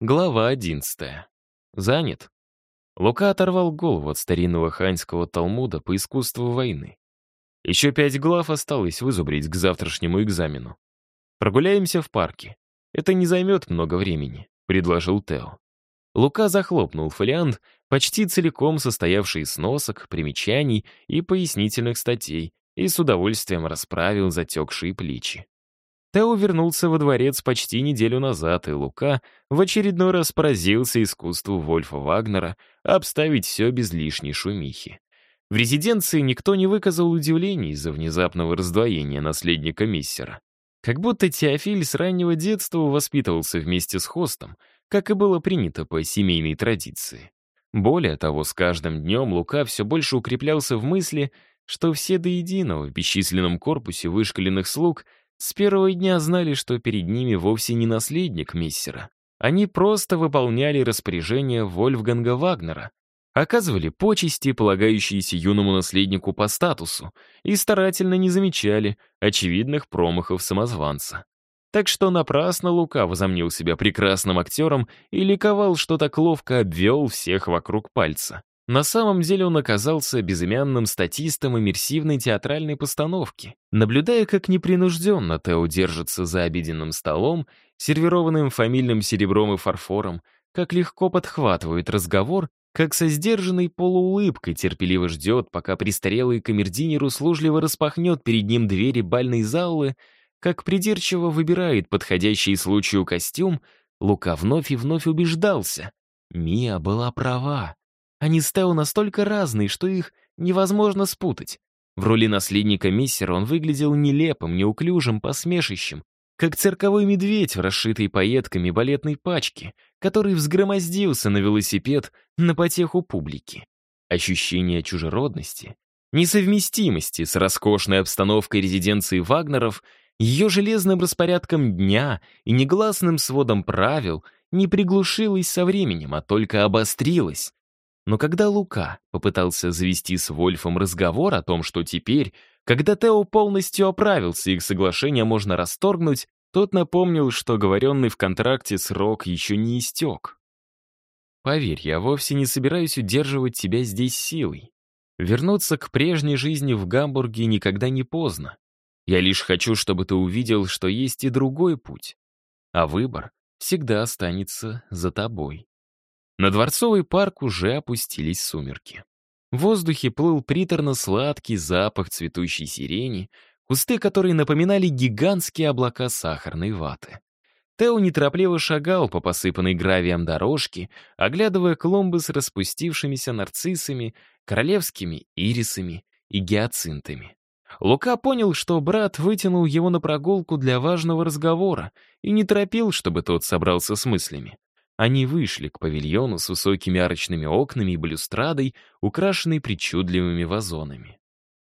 Глава одиннадцатая. Занят. Лука оторвал голову от старинного ханьского талмуда по искусству войны. Еще пять глав осталось вызубрить к завтрашнему экзамену. Прогуляемся в парке. Это не займет много времени, предложил Тео. Лука захлопнул фолиант, почти целиком состоявший из носок, примечаний и пояснительных статей, и с удовольствием расправил затекшие плечи. Тео вернулся во дворец почти неделю назад, и Лука в очередной раз поразился искусству Вольфа Вагнера обставить все без лишней шумихи. В резиденции никто не выказал удивления из-за внезапного раздвоения наследника Миссера. Как будто Теофиль с раннего детства воспитывался вместе с хостом, как и было принято по семейной традиции. Более того, с каждым днем Лука все больше укреплялся в мысли, что все до единого в бесчисленном корпусе вышкаленных слуг — с первого дня знали, что перед ними вовсе не наследник Мессера. Они просто выполняли распоряжения Вольфганга Вагнера, оказывали почести, полагающиеся юному наследнику по статусу, и старательно не замечали очевидных промахов самозванца. Так что напрасно Лука возомнил себя прекрасным актером и ликовал, что так ловко обвел всех вокруг пальца. На самом деле он оказался безымянным статистом иммерсивной театральной постановки. Наблюдая, как непринужденно Тео держится за обеденным столом, сервированным фамильным серебром и фарфором, как легко подхватывает разговор, как со сдержанной полуулыбкой терпеливо ждет, пока престарелый камердинер услужливо распахнет перед ним двери бальной залы, как придирчиво выбирает подходящий случаю костюм, Лука вновь и вновь убеждался. Мия была права. Они с Тео настолько разные, что их невозможно спутать. В роли наследника Мессера он выглядел нелепым, неуклюжим, посмешищем, как цирковой медведь в расшитой пайетками балетной пачке, который взгромоздился на велосипед на потеху публики. Ощущение чужеродности, несовместимости с роскошной обстановкой резиденции Вагнеров, ее железным распорядком дня и негласным сводом правил не приглушилось со временем, а только обострилось, но когда Лука попытался завести с Вольфом разговор о том, что теперь, когда Тео полностью оправился, их соглашение можно расторгнуть, тот напомнил, что оговоренный в контракте срок еще не истек. «Поверь, я вовсе не собираюсь удерживать тебя здесь силой. Вернуться к прежней жизни в Гамбурге никогда не поздно. Я лишь хочу, чтобы ты увидел, что есть и другой путь. А выбор всегда останется за тобой». На Дворцовый парк уже опустились сумерки. В воздухе плыл приторно-сладкий запах цветущей сирени, кусты которые напоминали гигантские облака сахарной ваты. Тео неторопливо шагал по посыпанной гравием дорожке, оглядывая клумбы с распустившимися нарциссами, королевскими ирисами и гиацинтами. Лука понял, что брат вытянул его на прогулку для важного разговора и не торопил, чтобы тот собрался с мыслями. Они вышли к павильону с высокими арочными окнами и балюстрадой, украшенной причудливыми вазонами.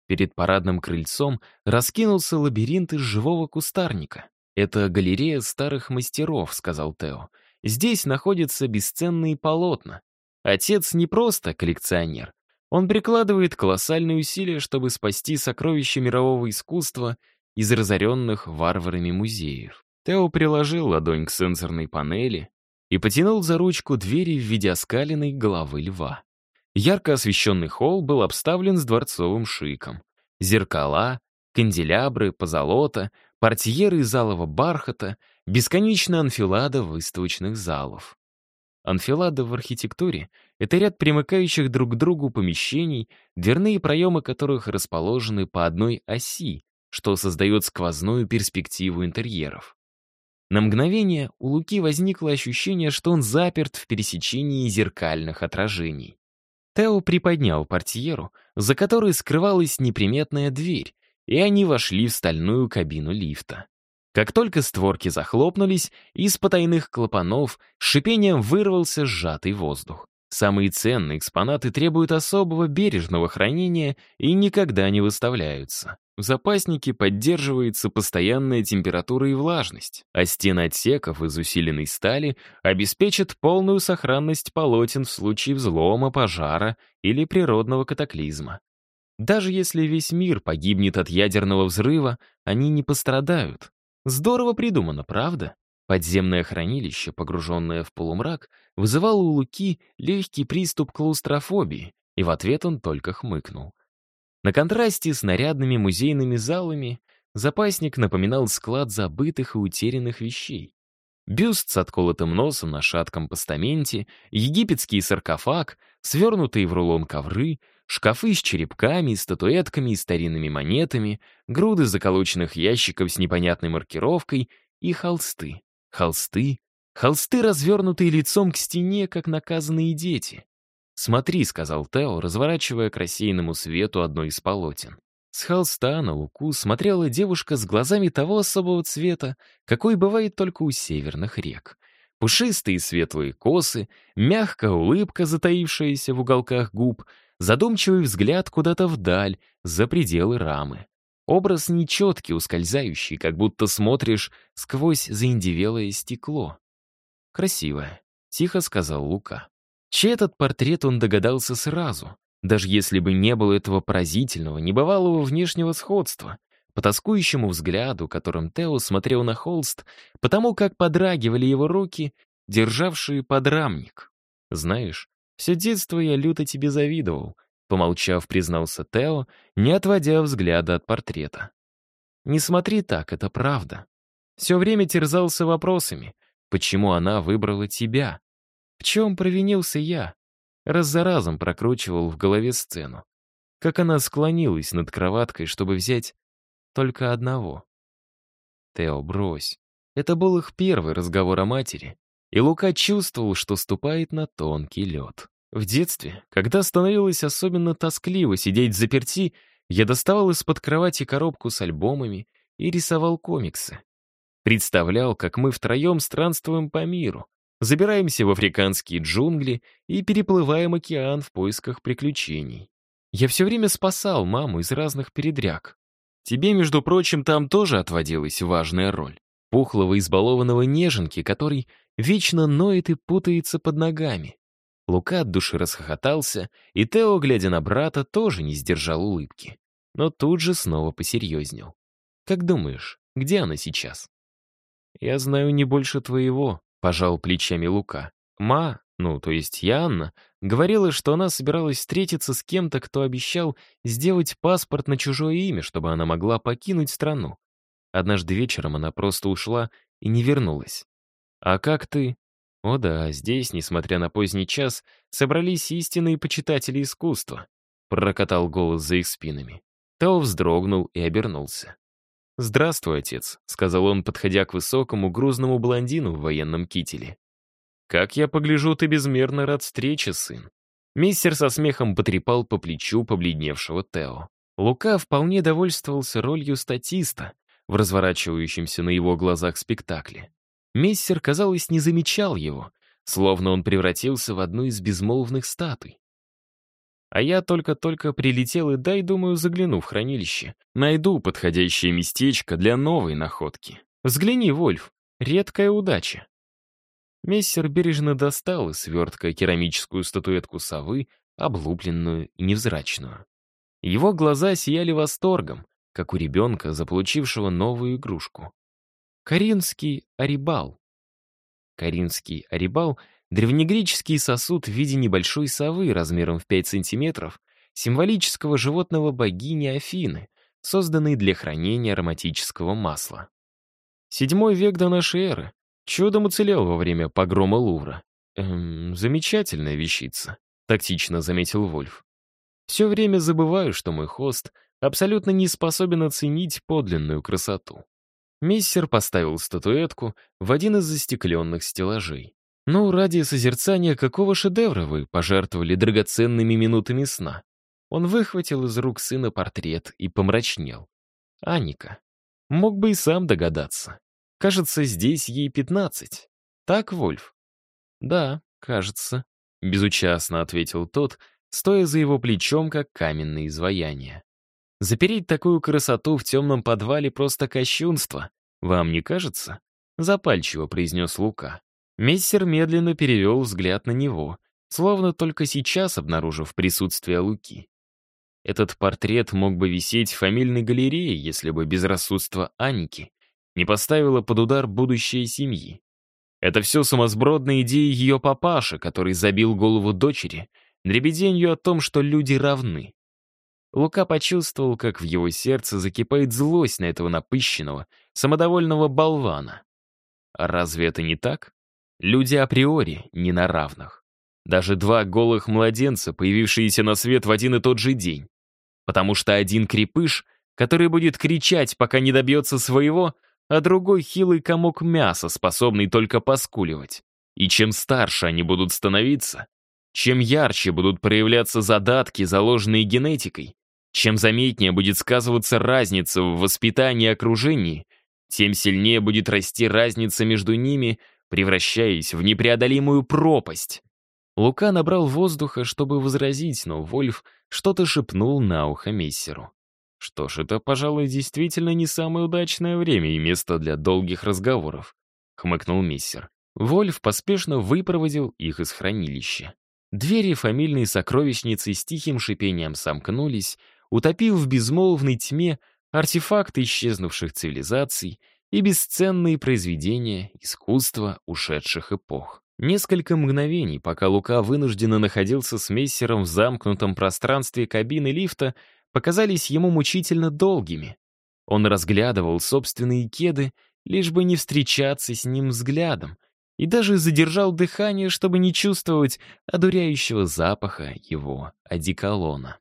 Перед парадным крыльцом раскинулся лабиринт из живого кустарника. «Это галерея старых мастеров», — сказал Тео. «Здесь находятся бесценные полотна. Отец не просто коллекционер. Он прикладывает колоссальные усилия, чтобы спасти сокровища мирового искусства из разоренных варварами музеев». Тео приложил ладонь к сенсорной панели, и потянул за ручку двери в виде оскаленной головы льва. Ярко освещенный холл был обставлен с дворцовым шиком. Зеркала, канделябры, позолота, портьеры из алого бархата, бесконечная анфилада выставочных залов. Анфилада в архитектуре — это ряд примыкающих друг к другу помещений, дверные проемы которых расположены по одной оси, что создает сквозную перспективу интерьеров. На мгновение у Луки возникло ощущение, что он заперт в пересечении зеркальных отражений. Тео приподнял портьеру, за которой скрывалась неприметная дверь, и они вошли в стальную кабину лифта. Как только створки захлопнулись, из потайных клапанов шипением вырвался сжатый воздух. Самые ценные экспонаты требуют особого бережного хранения и никогда не выставляются. В запаснике поддерживается постоянная температура и влажность, а стены отсеков из усиленной стали обеспечат полную сохранность полотен в случае взлома, пожара или природного катаклизма. Даже если весь мир погибнет от ядерного взрыва, они не пострадают. Здорово придумано, правда? Подземное хранилище, погруженное в полумрак, вызывало у Луки легкий приступ клаустрофобии, и в ответ он только хмыкнул. На контрасте с нарядными музейными залами запасник напоминал склад забытых и утерянных вещей. Бюст с отколотым носом на шатком постаменте, египетский саркофаг, свернутые в рулон ковры, шкафы с черепками, статуэтками и старинными монетами, груды заколоченных ящиков с непонятной маркировкой и холсты. Холсты, холсты, развернутые лицом к стене, как наказанные дети. «Смотри», — сказал Тео, разворачивая к рассеянному свету одно из полотен. С холста на луку смотрела девушка с глазами того особого цвета, какой бывает только у северных рек. Пушистые светлые косы, мягкая улыбка, затаившаяся в уголках губ, задумчивый взгляд куда-то вдаль, за пределы рамы. Образ нечеткий, ускользающий, как будто смотришь сквозь заиндевелое стекло. «Красивая», — тихо сказал Лука. Чей этот портрет он догадался сразу, даже если бы не было этого поразительного, небывалого внешнего сходства, по тоскующему взгляду, которым Тео смотрел на холст, потому как подрагивали его руки, державшие подрамник. «Знаешь, все детство я люто тебе завидовал», помолчав, признался Тео, не отводя взгляда от портрета. «Не смотри так, это правда. Все время терзался вопросами, почему она выбрала тебя? В чем провинился я? Раз за разом прокручивал в голове сцену. Как она склонилась над кроваткой, чтобы взять только одного. Тео, брось. Это был их первый разговор о матери, и Лука чувствовал, что ступает на тонкий лед. В детстве, когда становилось особенно тоскливо сидеть заперти, я доставал из-под кровати коробку с альбомами и рисовал комиксы. Представлял, как мы втроем странствуем по миру, забираемся в африканские джунгли и переплываем океан в поисках приключений. Я все время спасал маму из разных передряг. Тебе, между прочим, там тоже отводилась важная роль. Пухлого избалованного неженки, который вечно ноет и путается под ногами. Лука от души расхохотался, и Тео, глядя на брата, тоже не сдержал улыбки. Но тут же снова посерьезнел. «Как думаешь, где она сейчас?» «Я знаю не больше твоего», Пожал плечами Лука. Ма, ну, то есть Янна, говорила, что она собиралась встретиться с кем-то, кто обещал сделать паспорт на чужое имя, чтобы она могла покинуть страну. Однажды вечером она просто ушла и не вернулась. «А как ты?» О да, здесь, несмотря на поздний час, собрались истинные почитатели искусства. Прокатал голос за их спинами. Тео вздрогнул и обернулся. «Здравствуй, отец», — сказал он, подходя к высокому грузному блондину в военном кителе. «Как я погляжу, ты безмерно рад встрече, сын». Мистер со смехом потрепал по плечу побледневшего Тео. Лука вполне довольствовался ролью статиста в разворачивающемся на его глазах спектакле. Мистер, казалось, не замечал его, словно он превратился в одну из безмолвных статуй. А я только-только прилетел и дай, думаю, загляну в хранилище. Найду подходящее местечко для новой находки. Взгляни, Вольф, редкая удача. Мессер бережно достал из свертка керамическую статуэтку совы, облупленную и невзрачную. Его глаза сияли восторгом, как у ребенка, заполучившего новую игрушку. Каринский арибал. Каринский арибал Древнегреческий сосуд в виде небольшой совы размером в 5 сантиметров, символического животного богини Афины, созданный для хранения ароматического масла. Седьмой век до нашей эры. Чудом уцелел во время погрома Лувра. Эм, замечательная вещица, тактично заметил Вольф. Все время забываю, что мой хост абсолютно не способен оценить подлинную красоту. Мессер поставил статуэтку в один из застекленных стеллажей. Ну, ради созерцания какого шедевра вы пожертвовали драгоценными минутами сна? Он выхватил из рук сына портрет и помрачнел. Аника. Мог бы и сам догадаться. Кажется, здесь ей пятнадцать. Так, Вольф? Да, кажется. Безучастно ответил тот, стоя за его плечом, как каменное изваяние. Запереть такую красоту в темном подвале просто кощунство. Вам не кажется? Запальчиво произнес Лука. Мессер медленно перевел взгляд на него, словно только сейчас обнаружив присутствие Луки. Этот портрет мог бы висеть в фамильной галерее, если бы безрассудство Аники не поставила под удар будущее семьи. Это все сумасбродные идеи ее папаши, который забил голову дочери дребеденью о том, что люди равны. Лука почувствовал, как в его сердце закипает злость на этого напыщенного, самодовольного болвана. А разве это не так? Люди априори не на равных. Даже два голых младенца, появившиеся на свет в один и тот же день. Потому что один крепыш, который будет кричать, пока не добьется своего, а другой хилый комок мяса, способный только поскуливать. И чем старше они будут становиться, чем ярче будут проявляться задатки, заложенные генетикой, чем заметнее будет сказываться разница в воспитании и окружении, тем сильнее будет расти разница между ними, превращаясь в непреодолимую пропасть. Лука набрал воздуха, чтобы возразить, но Вольф что-то шепнул на ухо мессеру. Что ж, это, пожалуй, действительно не самое удачное время и место для долгих разговоров, хмыкнул мессер. Вольф поспешно выпроводил их из хранилища. Двери фамильной сокровищницы с тихим шипением сомкнулись, утопив в безмолвной тьме артефакты исчезнувших цивилизаций и бесценные произведения искусства ушедших эпох. Несколько мгновений, пока Лука вынужденно находился с мессером в замкнутом пространстве кабины лифта, показались ему мучительно долгими. Он разглядывал собственные кеды, лишь бы не встречаться с ним взглядом, и даже задержал дыхание, чтобы не чувствовать одуряющего запаха его одеколона.